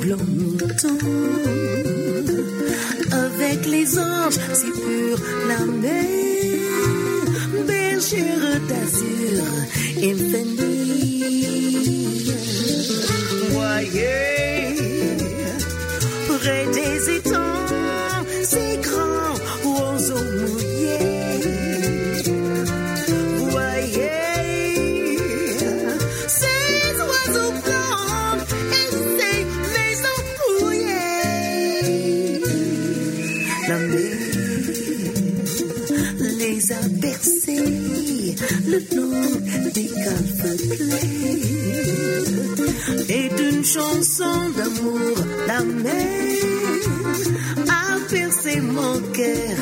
diploma. pour la mer, a percé mon cœur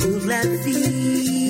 pour la vie.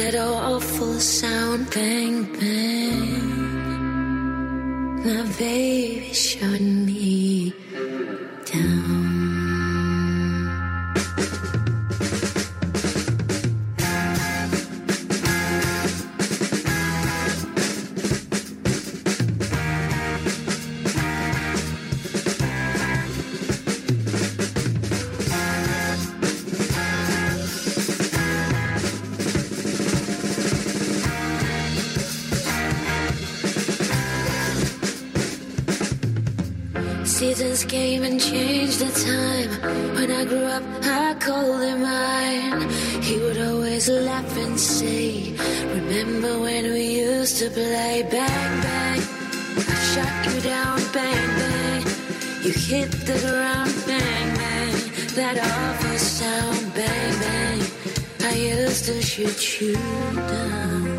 that awful sound bang bang. My baby showed me. Hit the ground, bang, bang. That awful sound, bang, bang. I used to shoot you down.